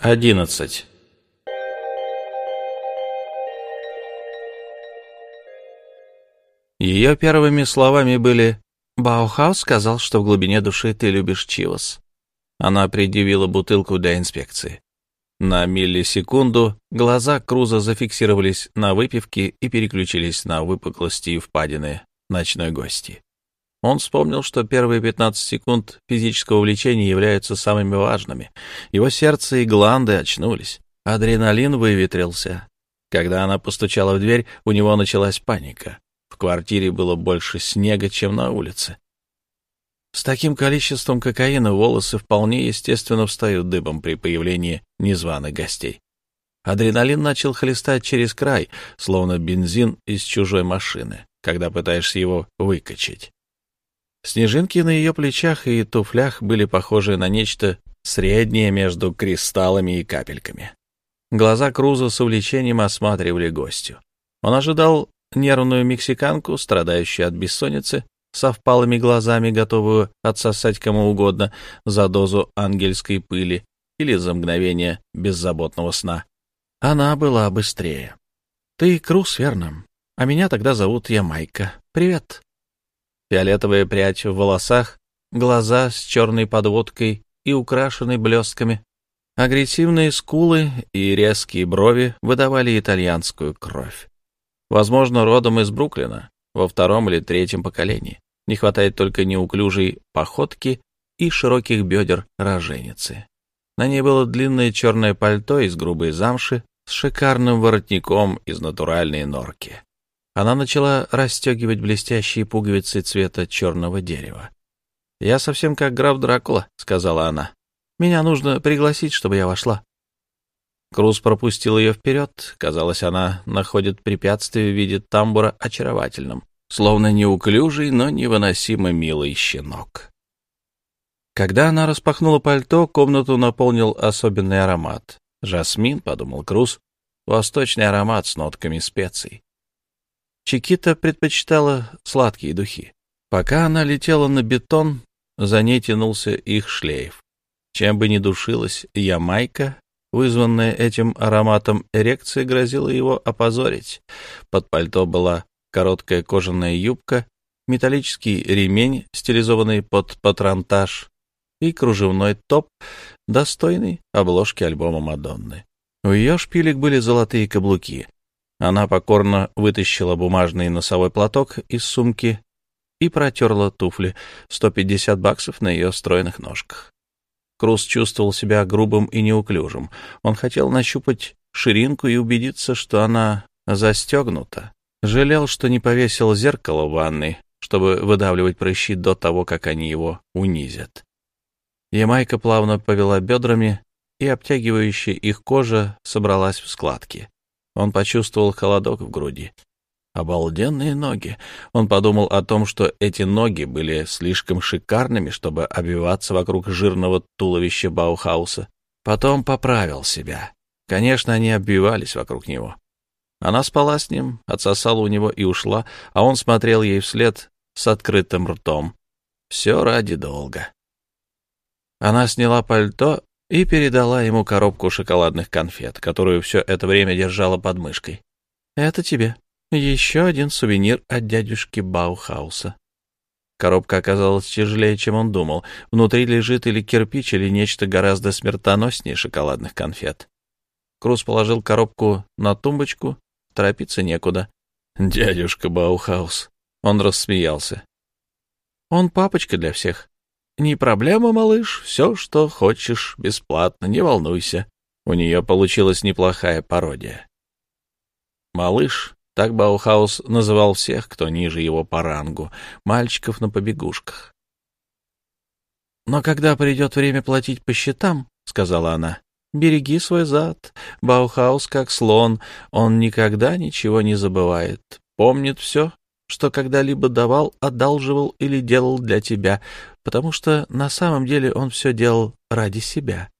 11. Ее первыми словами были «Баухаус сказал, что в глубине души ты любишь Чивас». Она предъявила бутылку для инспекции. На миллисекунду глаза Круза зафиксировались на выпивке и переключились на выпуклости и впадины ночной гости. Он вспомнил, что первые 15 секунд физического влечения являются самыми важными. Его сердце и гланды очнулись. Адреналин выветрился. Когда она постучала в дверь, у него началась паника. В квартире было больше снега, чем на улице. С таким количеством кокаина волосы вполне естественно встают дыбом при появлении незваных гостей. Адреналин начал хлестать через край, словно бензин из чужой машины, когда пытаешься его выкачать. Снежинки на ее плечах и туфлях были похожи на нечто среднее между кристаллами и капельками. Глаза Круза с увлечением осматривали гостю. Он ожидал нервную мексиканку, страдающую от бессонницы, со впалыми глазами, готовую отсосать кому угодно за дозу ангельской пыли или за мгновение беззаботного сна. Она была быстрее. «Ты Круз, верно? А меня тогда зовут Ямайка. Привет!» Фиолетовая прядь в волосах, глаза с черной подводкой и украшенной блестками. Агрессивные скулы и резкие брови выдавали итальянскую кровь. Возможно, родом из Бруклина, во втором или третьем поколении. Не хватает только неуклюжей походки и широких бедер роженицы. На ней было длинное черное пальто из грубой замши с шикарным воротником из натуральной норки. Она начала расстегивать блестящие пуговицы цвета черного дерева. «Я совсем как граф Дракула», — сказала она. «Меня нужно пригласить, чтобы я вошла». Круз пропустил ее вперед. Казалось, она находит препятствие в виде тамбура очаровательным, словно неуклюжий, но невыносимо милый щенок. Когда она распахнула пальто, комнату наполнил особенный аромат. «Жасмин», — подумал Круз, — «восточный аромат с нотками специй». Чикита предпочитала сладкие духи. Пока она летела на бетон, за ней тянулся их шлейф. Чем бы ни душилась Ямайка, вызванная этим ароматом, эрекция грозила его опозорить. Под пальто была короткая кожаная юбка, металлический ремень, стилизованный под патронтаж, и кружевной топ, достойный обложки альбома Мадонны. У ее шпилек были золотые каблуки, она покорно вытащила бумажный носовой платок из сумки и протерла туфли. 150 баксов на ее стройных ножках. Круз чувствовал себя грубым и неуклюжим. Он хотел нащупать ширинку и убедиться, что она застегнута. Жалел, что не повесил зеркало в ванной, чтобы выдавливать прыщи до того, как они его унизят. Ямайка плавно повела бедрами, и обтягивающая их кожа собралась в складки. Он почувствовал холодок в груди. Обалденные ноги. Он подумал о том, что эти ноги были слишком шикарными, чтобы обвиваться вокруг жирного туловища Баухауса. Потом поправил себя. Конечно, они обвивались вокруг него. Она спала с ним, отсосала у него и ушла, а он смотрел ей вслед с открытым ртом. Все ради долга. Она сняла пальто и передала ему коробку шоколадных конфет, которую все это время держала под мышкой. «Это тебе. Еще один сувенир от дядюшки Баухауса». Коробка оказалась тяжелее, чем он думал. Внутри лежит или кирпич, или нечто гораздо смертоноснее шоколадных конфет. Круз положил коробку на тумбочку, торопиться некуда. «Дядюшка Баухаус». Он рассмеялся. «Он папочка для всех. «Не проблема, малыш, все, что хочешь, бесплатно, не волнуйся». У нее получилась неплохая пародия. «Малыш» — так Баухаус называл всех, кто ниже его по рангу, мальчиков на побегушках. «Но когда придет время платить по счетам, — сказала она, — береги свой зад. Баухаус как слон, он никогда ничего не забывает, помнит все, что когда-либо давал, одалживал или делал для тебя, потому что на самом деле он все делал ради себя.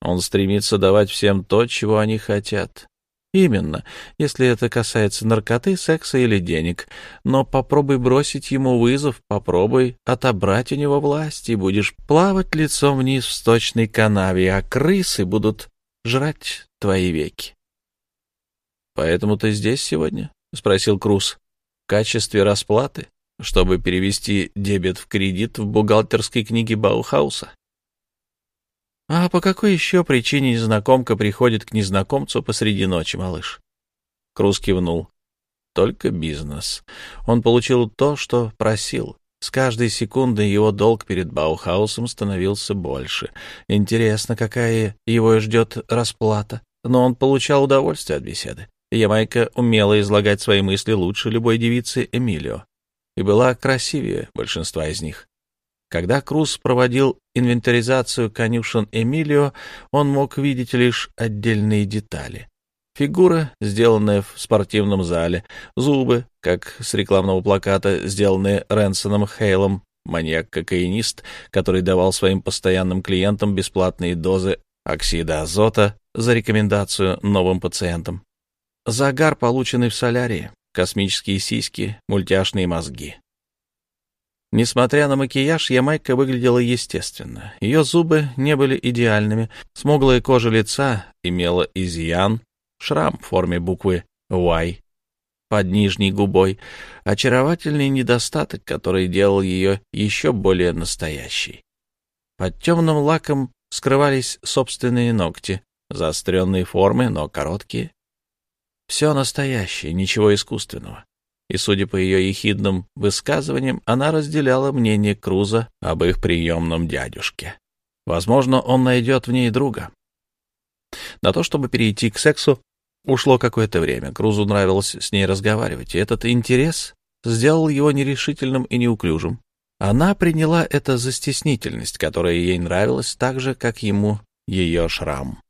Он стремится давать всем то, чего они хотят. Именно, если это касается наркоты, секса или денег. Но попробуй бросить ему вызов, попробуй отобрать у него власть, и будешь плавать лицом вниз в сточной канаве, а крысы будут жрать твои веки. «Поэтому ты здесь сегодня?» — спросил Круз. «В качестве расплаты, чтобы перевести дебет в кредит в бухгалтерской книге Баухауса?» А по какой еще причине незнакомка приходит к незнакомцу посреди ночи, малыш? Круз кивнул. Только бизнес. Он получил то, что просил. С каждой секундой его долг перед Баухаусом становился больше. Интересно, какая его ждет расплата. Но он получал удовольствие от беседы. Ямайка умела излагать свои мысли лучше любой девицы Эмилио и была красивее большинства из них. Когда Круз проводил инвентаризацию конюшен Эмилио, он мог видеть лишь отдельные детали. Фигура, сделанная в спортивном зале, зубы, как с рекламного плаката, сделанные Рэнсоном Хейлом, маньяк-кокаинист, который давал своим постоянным клиентам бесплатные дозы оксида азота за рекомендацию новым пациентам. Загар, полученный в солярии, космические сиськи, мультяшные мозги. Несмотря на макияж, Ямайка выглядела естественно. Ее зубы не были идеальными, смуглая кожа лица имела изъян, шрам в форме буквы «Y» под нижней губой, очаровательный недостаток, который делал ее еще более настоящей. Под темным лаком скрывались собственные ногти, заостренные формы, но короткие. Все настоящее, ничего искусственного и, судя по ее ехидным высказываниям, она разделяла мнение Круза об их приемном дядюшке. Возможно, он найдет в ней друга. На то, чтобы перейти к сексу, ушло какое-то время. Крузу нравилось с ней разговаривать, и этот интерес сделал его нерешительным и неуклюжим. Она приняла это за стеснительность, которая ей нравилась так же, как ему ее шрам.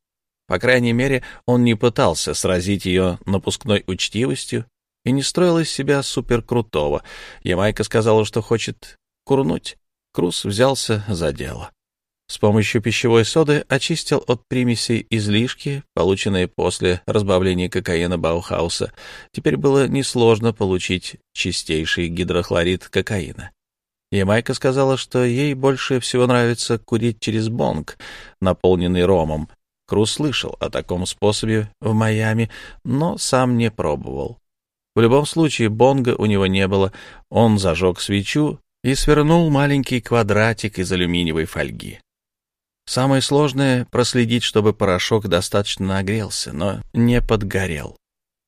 По крайней мере, он не пытался сразить ее напускной учтивостью и не строил из себя суперкрутого. Ямайка сказала, что хочет курнуть. Круз взялся за дело. С помощью пищевой соды очистил от примесей излишки, полученные после разбавления кокаина Баухауса. Теперь было несложно получить чистейший гидрохлорид кокаина. Ямайка сказала, что ей больше всего нравится курить через бонг, наполненный ромом. Круз слышал о таком способе в Майами, но сам не пробовал. В любом случае, бонга у него не было. Он зажег свечу и свернул маленький квадратик из алюминиевой фольги. Самое сложное — проследить, чтобы порошок достаточно нагрелся, но не подгорел.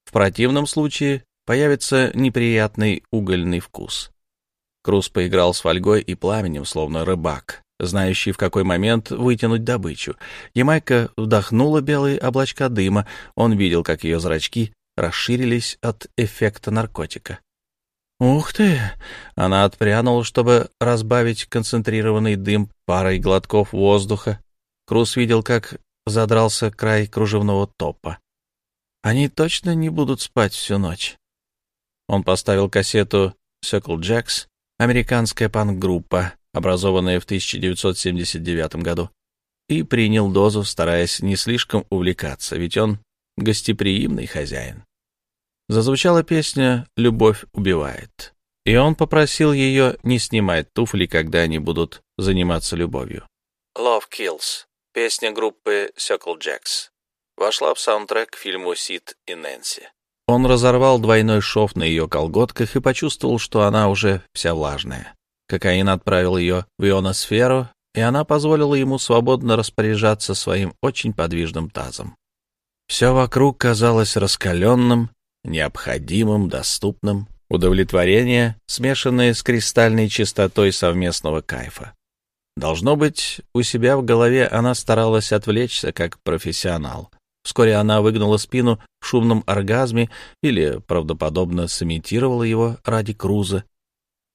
В противном случае появится неприятный угольный вкус. Круз поиграл с фольгой и пламенем, словно рыбак, знающий, в какой момент вытянуть добычу. Ямайка вдохнула белые облачка дыма. Он видел, как ее зрачки расширились от эффекта наркотика. «Ух ты!» Она отпрянула, чтобы разбавить концентрированный дым парой глотков воздуха. Круз видел, как задрался край кружевного топа. «Они точно не будут спать всю ночь?» Он поставил кассету «Circle Jacks», американская панк-группа, образованная в 1979 году, и принял дозу, стараясь не слишком увлекаться, ведь он гостеприимный хозяин зазвучала песня «Любовь убивает», и он попросил ее не снимать туфли, когда они будут заниматься любовью. «Love Kills» — песня группы Circle Jacks. Вошла в саундтрек к фильму «Сид и Нэнси». Он разорвал двойной шов на ее колготках и почувствовал, что она уже вся влажная. Кокаин отправил ее в ионосферу, и она позволила ему свободно распоряжаться своим очень подвижным тазом. Все вокруг казалось раскаленным необходимым, доступным, удовлетворение, смешанное с кристальной чистотой совместного кайфа. Должно быть, у себя в голове она старалась отвлечься как профессионал. Вскоре она выгнула спину в шумном оргазме или правдоподобно сымитировала его ради круза.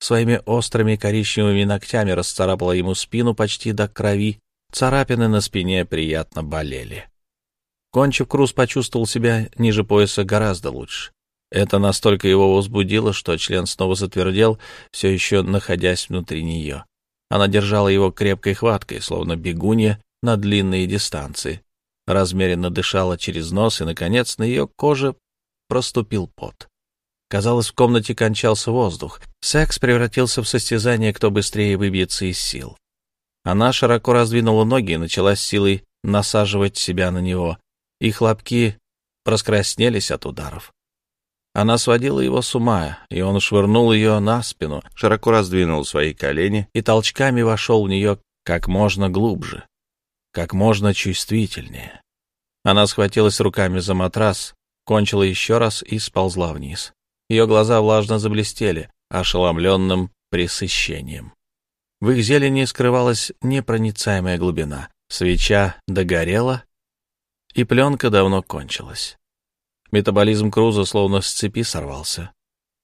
Своими острыми коричневыми ногтями расцарапала ему спину почти до крови. Царапины на спине приятно болели. Кончив, Круз почувствовал себя ниже пояса гораздо лучше. Это настолько его возбудило, что член снова затвердел, все еще находясь внутри нее. Она держала его крепкой хваткой, словно бегунья на длинные дистанции. размеренно дышала через нос, и, наконец, на ее коже проступил пот. Казалось, в комнате кончался воздух. Секс превратился в состязание, кто быстрее выбьется из сил. Она широко раздвинула ноги и начала с силой насаживать себя на него, и хлопки раскраснелись от ударов. Она сводила его с ума, и он швырнул ее на спину, широко раздвинул свои колени и толчками вошел в нее как можно глубже, как можно чувствительнее. Она схватилась руками за матрас, кончила еще раз и сползла вниз. Ее глаза влажно заблестели, ошеломленным пресыщением. В их зелени скрывалась непроницаемая глубина. Свеча догорела, и пленка давно кончилась. Метаболизм Круза словно с цепи сорвался.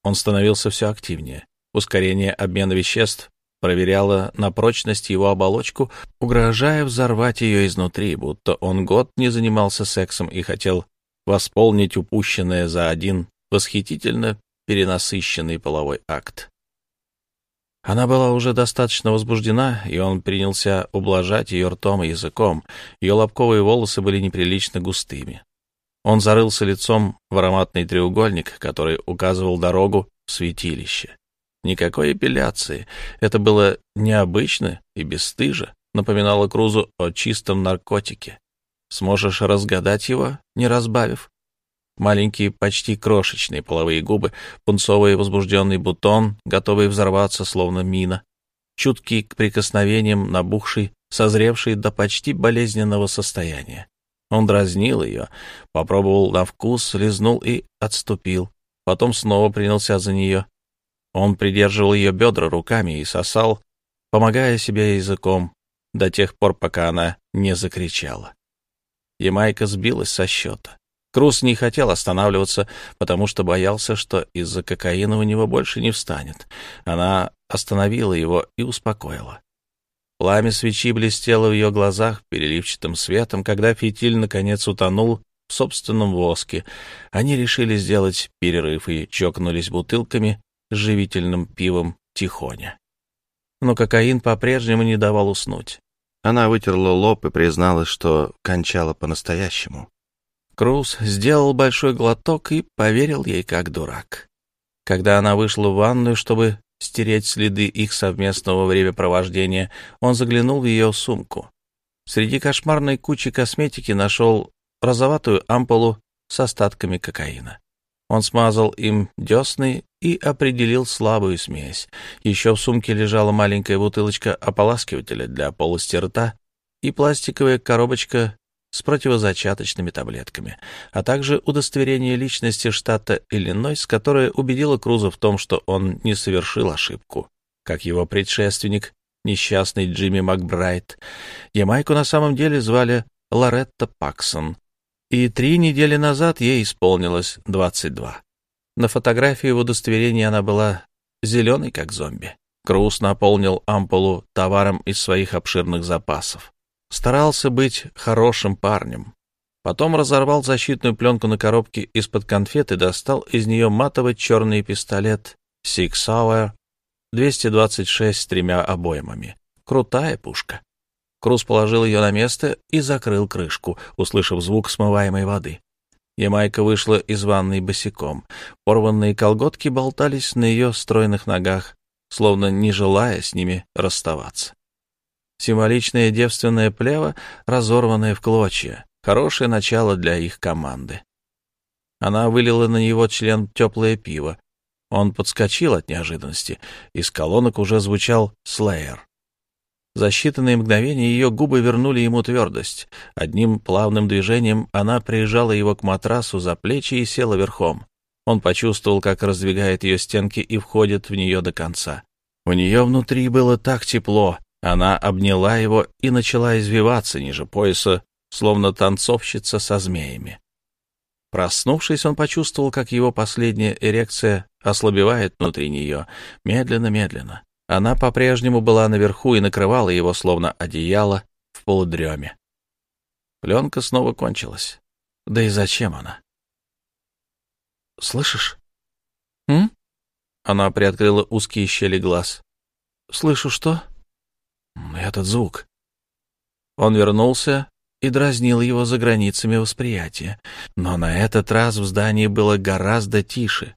Он становился все активнее. Ускорение обмена веществ проверяло на прочность его оболочку, угрожая взорвать ее изнутри, будто он год не занимался сексом и хотел восполнить упущенное за один восхитительно перенасыщенный половой акт. Она была уже достаточно возбуждена, и он принялся ублажать ее ртом и языком. Ее лобковые волосы были неприлично густыми. Он зарылся лицом в ароматный треугольник, который указывал дорогу в святилище. Никакой эпиляции. Это было необычно и бесстыже, напоминало Крузу о чистом наркотике. Сможешь разгадать его, не разбавив? Маленькие, почти крошечные половые губы, пунцовый возбужденный бутон, готовый взорваться, словно мина, чуткий к прикосновениям, набухший, созревший до почти болезненного состояния. Он дразнил ее, попробовал на вкус, лизнул и отступил. Потом снова принялся за нее. Он придерживал ее бедра руками и сосал, помогая себе языком, до тех пор, пока она не закричала. Ямайка сбилась со счета. Круз не хотел останавливаться, потому что боялся, что из-за кокаина у него больше не встанет. Она остановила его и успокоила. Пламя свечи блестело в ее глазах переливчатым светом, когда фитиль наконец утонул в собственном воске. Они решили сделать перерыв и чокнулись бутылками с живительным пивом тихоня. Но кокаин по-прежнему не давал уснуть. Она вытерла лоб и призналась, что кончала по-настоящему. Круз сделал большой глоток и поверил ей как дурак. Когда она вышла в ванную, чтобы стереть следы их совместного времяпровождения, он заглянул в ее сумку. Среди кошмарной кучи косметики нашел розоватую ампулу с остатками кокаина. Он смазал им десны и определил слабую смесь. Еще в сумке лежала маленькая бутылочка ополаскивателя для полости рта и пластиковая коробочка с противозачаточными таблетками, а также удостоверение личности штата Иллинойс, которое убедило Круза в том, что он не совершил ошибку, как его предшественник, несчастный Джимми Макбрайт. Ямайку на самом деле звали Лоретта Паксон, и три недели назад ей исполнилось 22. На фотографии в удостоверении она была зеленой, как зомби. Круз наполнил ампулу товаром из своих обширных запасов. Старался быть хорошим парнем. Потом разорвал защитную пленку на коробке из-под конфет и достал из нее матовый черный пистолет Six Hour 226 с тремя обоймами. Крутая пушка. Круз положил ее на место и закрыл крышку, услышав звук смываемой воды. Ямайка вышла из ванной босиком. Порванные колготки болтались на ее стройных ногах, словно не желая с ними расставаться. Символичное девственное плево, разорванное в клочья. Хорошее начало для их команды. Она вылила на него член теплое пиво. Он подскочил от неожиданности. Из колонок уже звучал «Слэйер». За считанные мгновения ее губы вернули ему твердость. Одним плавным движением она прижала его к матрасу за плечи и села верхом. Он почувствовал, как раздвигает ее стенки и входит в нее до конца. У нее внутри было так тепло, она обняла его и начала извиваться ниже пояса, словно танцовщица со змеями. Проснувшись, он почувствовал, как его последняя эрекция ослабевает внутри нее, медленно-медленно. Она по-прежнему была наверху и накрывала его, словно одеяло, в полудреме. Пленка снова кончилась. Да и зачем она? «Слышишь?» «М?» Она приоткрыла узкие щели глаз. «Слышу что?» Этот звук. Он вернулся и дразнил его за границами восприятия. Но на этот раз в здании было гораздо тише.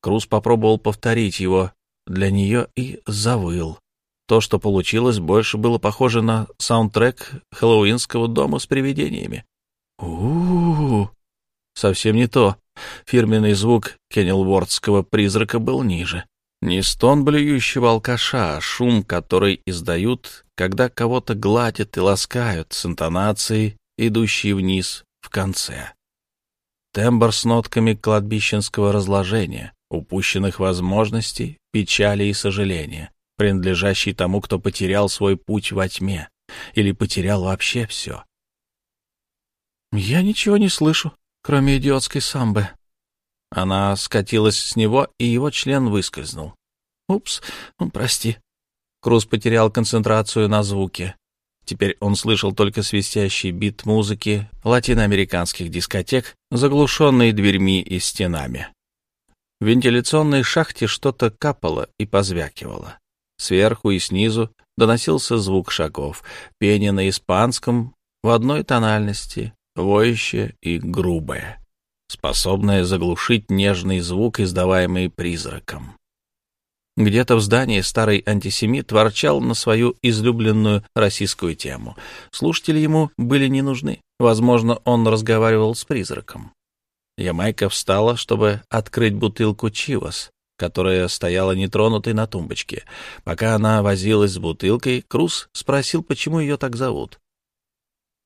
Круз попробовал повторить его для нее и завыл. То, что получилось, больше было похоже на саундтрек хэллоуинского дома с привидениями. у у, -у. Совсем не то. Фирменный звук кеннелвордского призрака был ниже. Не стон блюющего алкаша, а шум, который издают, когда кого-то гладят и ласкают с интонацией, идущей вниз в конце. Тембр с нотками кладбищенского разложения, упущенных возможностей, печали и сожаления, принадлежащий тому, кто потерял свой путь во тьме или потерял вообще все. «Я ничего не слышу, кроме идиотской самбы», она скатилась с него, и его член выскользнул. «Упс, ну, прости». Круз потерял концентрацию на звуке. Теперь он слышал только свистящий бит музыки латиноамериканских дискотек, заглушенные дверьми и стенами. В вентиляционной шахте что-то капало и позвякивало. Сверху и снизу доносился звук шагов, пение на испанском в одной тональности, воющее и грубое способная заглушить нежный звук, издаваемый призраком. Где-то в здании старый антисемит ворчал на свою излюбленную российскую тему. Слушатели ему были не нужны. Возможно, он разговаривал с призраком. Ямайка встала, чтобы открыть бутылку Chivas, которая стояла нетронутой на тумбочке. Пока она возилась с бутылкой, Круз спросил, почему ее так зовут.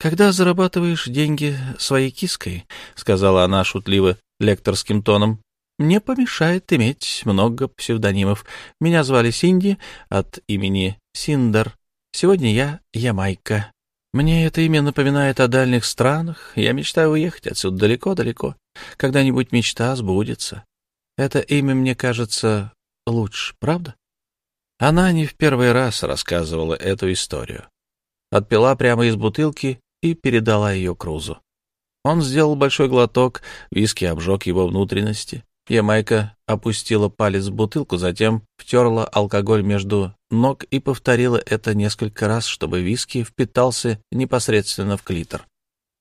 «Когда зарабатываешь деньги своей киской», — сказала она шутливо лекторским тоном, — «не помешает иметь много псевдонимов. Меня звали Синди от имени Синдер. Сегодня я Ямайка. Мне это имя напоминает о дальних странах. Я мечтаю уехать отсюда далеко-далеко. Когда-нибудь мечта сбудется. Это имя мне кажется лучше, правда?» Она не в первый раз рассказывала эту историю. Отпила прямо из бутылки и передала ее Крузу. Он сделал большой глоток, виски обжег его внутренности. Ямайка опустила палец в бутылку, затем втерла алкоголь между ног и повторила это несколько раз, чтобы виски впитался непосредственно в клитор.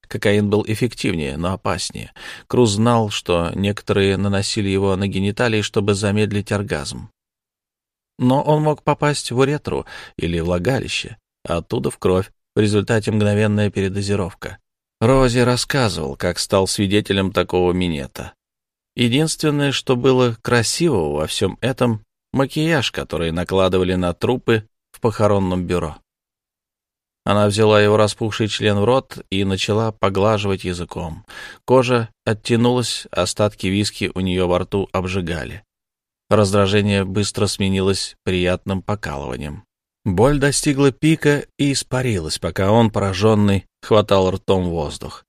Кокаин был эффективнее, но опаснее. Круз знал, что некоторые наносили его на гениталии, чтобы замедлить оргазм. Но он мог попасть в уретру или влагалище, а оттуда в кровь, в результате мгновенная передозировка. Рози рассказывал, как стал свидетелем такого минета. Единственное, что было красивого во всем этом — макияж, который накладывали на трупы в похоронном бюро. Она взяла его распухший член в рот и начала поглаживать языком. Кожа оттянулась, остатки виски у нее во рту обжигали. Раздражение быстро сменилось приятным покалыванием. Боль достигла пика и испарилась, пока он, пораженный, хватал ртом воздух.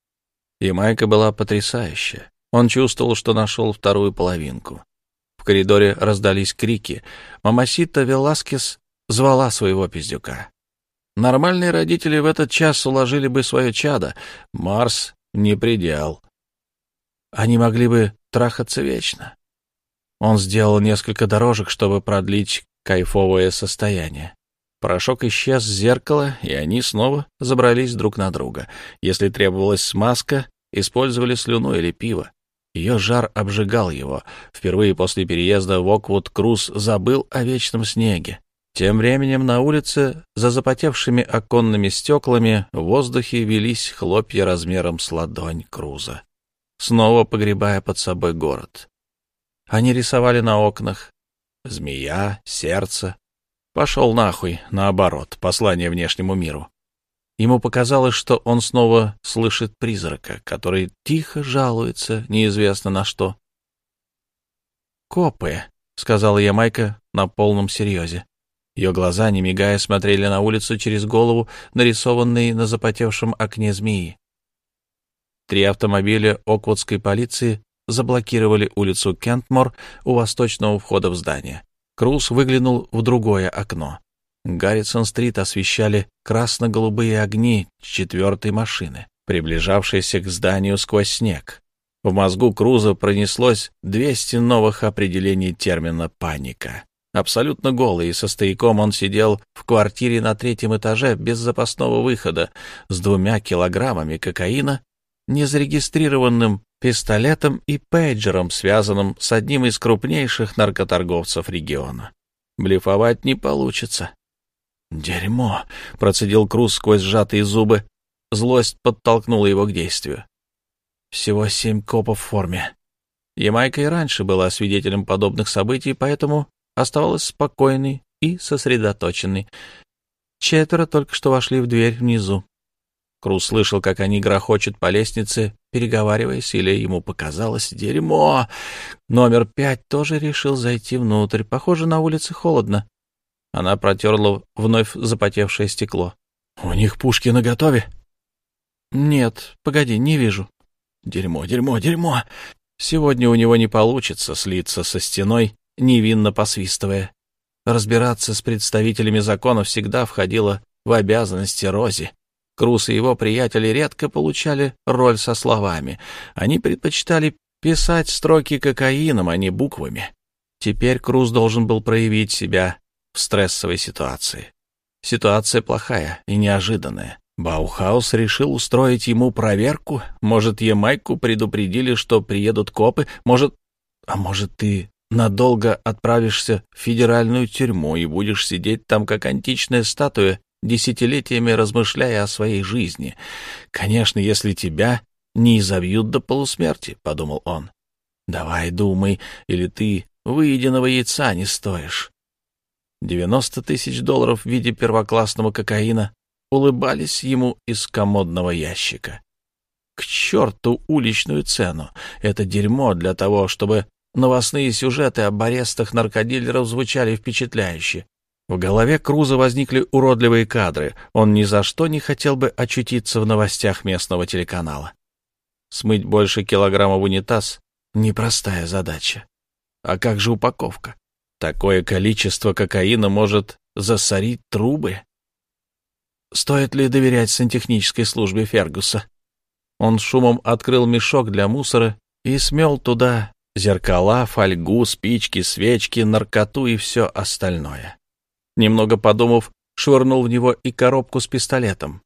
И майка была потрясающая. Он чувствовал, что нашел вторую половинку. В коридоре раздались крики. Мамасита Веласкес звала своего пиздюка. Нормальные родители в этот час уложили бы свое чадо. Марс не предел. Они могли бы трахаться вечно. Он сделал несколько дорожек, чтобы продлить кайфовое состояние. Порошок исчез с зеркала, и они снова забрались друг на друга. Если требовалась смазка, использовали слюну или пиво. Ее жар обжигал его. Впервые после переезда в Оквуд Круз забыл о вечном снеге. Тем временем на улице, за запотевшими оконными стеклами, в воздухе велись хлопья размером с ладонь Круза, снова погребая под собой город. Они рисовали на окнах змея, сердце, Пошел нахуй, наоборот, послание внешнему миру. Ему показалось, что он снова слышит призрака, который тихо жалуется неизвестно на что. «Копы», — сказала Ямайка на полном серьезе. Ее глаза, не мигая, смотрели на улицу через голову, нарисованной на запотевшем окне змеи. Три автомобиля Оквудской полиции заблокировали улицу Кентмор у восточного входа в здание. Круз выглянул в другое окно. Гаррисон-стрит освещали красно-голубые огни четвертой машины, приближавшейся к зданию сквозь снег. В мозгу Круза пронеслось 200 новых определений термина «паника». Абсолютно голый, и со стояком он сидел в квартире на третьем этаже без запасного выхода с двумя килограммами кокаина, незарегистрированным пистолетом и пейджером, связанным с одним из крупнейших наркоторговцев региона. Блефовать не получится. «Дерьмо!» — процедил Круз сквозь сжатые зубы. Злость подтолкнула его к действию. «Всего семь копов в форме. Ямайка и раньше была свидетелем подобных событий, поэтому оставалась спокойной и сосредоточенной. Четверо только что вошли в дверь внизу. Круз слышал, как они грохочут по лестнице, переговариваясь, или ему показалось «дерьмо». Номер пять тоже решил зайти внутрь. Похоже, на улице холодно. Она протерла вновь запотевшее стекло. «У них пушки наготове?» «Нет, погоди, не вижу». «Дерьмо, дерьмо, дерьмо!» Сегодня у него не получится слиться со стеной невинно посвистывая. Разбираться с представителями закона всегда входило в обязанности Рози. Крус и его приятели редко получали роль со словами. Они предпочитали писать строки кокаином, а не буквами. Теперь Круз должен был проявить себя в стрессовой ситуации. Ситуация плохая и неожиданная. Баухаус решил устроить ему проверку. Может, Ямайку предупредили, что приедут копы. Может, а может, ты надолго отправишься в федеральную тюрьму и будешь сидеть там, как античная статуя, десятилетиями размышляя о своей жизни. Конечно, если тебя не изобьют до полусмерти, — подумал он. Давай думай, или ты выеденного яйца не стоишь. Девяносто тысяч долларов в виде первоклассного кокаина улыбались ему из комодного ящика. К черту уличную цену! Это дерьмо для того, чтобы Новостные сюжеты об арестах наркодилеров звучали впечатляюще. В голове Круза возникли уродливые кадры. Он ни за что не хотел бы очутиться в новостях местного телеканала. Смыть больше килограмма в унитаз — непростая задача. А как же упаковка? Такое количество кокаина может засорить трубы. Стоит ли доверять сантехнической службе Фергуса? Он шумом открыл мешок для мусора и смел туда Зеркала, фольгу, спички, свечки, наркоту и все остальное. Немного подумав, швырнул в него и коробку с пистолетом.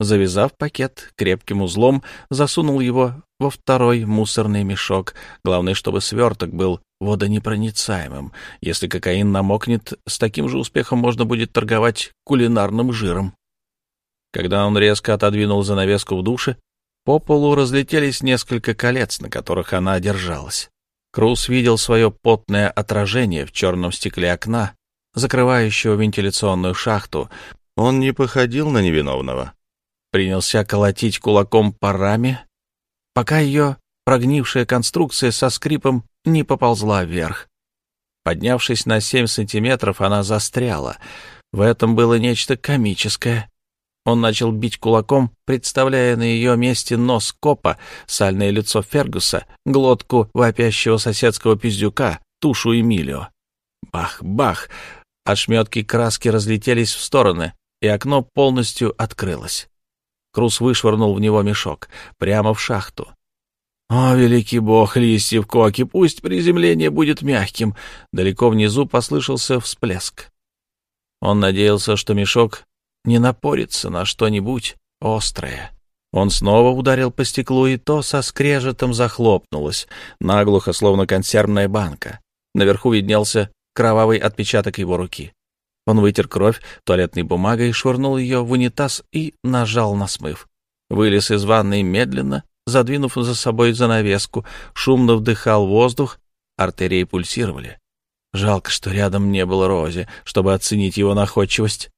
Завязав пакет крепким узлом, засунул его во второй мусорный мешок. Главное, чтобы сверток был водонепроницаемым. Если кокаин намокнет, с таким же успехом можно будет торговать кулинарным жиром. Когда он резко отодвинул занавеску в душе, по полу разлетелись несколько колец, на которых она держалась. Круз видел свое потное отражение в черном стекле окна, закрывающего вентиляционную шахту. Он не походил на невиновного. Принялся колотить кулаком по раме, пока ее прогнившая конструкция со скрипом не поползла вверх. Поднявшись на семь сантиметров, она застряла. В этом было нечто комическое. Он начал бить кулаком, представляя на ее месте нос копа, сальное лицо Фергуса, глотку вопящего соседского пиздюка, тушу Эмилио. Бах-бах! Ошметки краски разлетелись в стороны, и окно полностью открылось. Крус вышвырнул в него мешок, прямо в шахту. «О, великий бог, листьев коки, пусть приземление будет мягким!» Далеко внизу послышался всплеск. Он надеялся, что мешок не напорится на что-нибудь острое. Он снова ударил по стеклу, и то со скрежетом захлопнулось, наглухо, словно консервная банка. Наверху виднелся кровавый отпечаток его руки. Он вытер кровь туалетной бумагой, швырнул ее в унитаз и нажал на смыв. Вылез из ванной медленно, задвинув за собой занавеску, шумно вдыхал воздух, артерии пульсировали. Жалко, что рядом не было Рози, чтобы оценить его находчивость.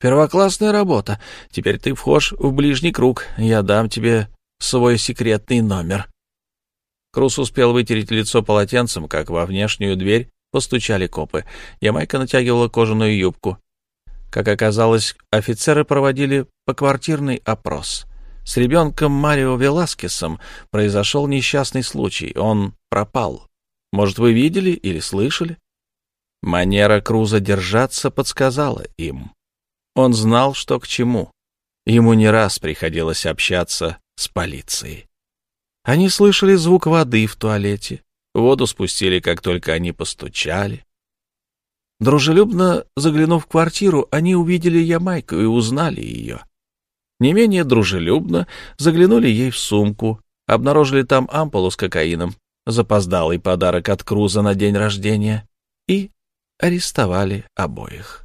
Первоклассная работа. Теперь ты вхож в ближний круг. Я дам тебе свой секретный номер. Крус успел вытереть лицо полотенцем, как во внешнюю дверь постучали копы. Ямайка натягивала кожаную юбку. Как оказалось, офицеры проводили поквартирный опрос. С ребенком Марио Веласкесом произошел несчастный случай. Он пропал. Может, вы видели или слышали? Манера Круза держаться подсказала им. Он знал, что к чему. Ему не раз приходилось общаться с полицией. Они слышали звук воды в туалете. Воду спустили, как только они постучали. Дружелюбно заглянув в квартиру, они увидели Ямайку и узнали ее. Не менее дружелюбно заглянули ей в сумку, обнаружили там ампулу с кокаином, запоздалый подарок от Круза на день рождения, и арестовали обоих.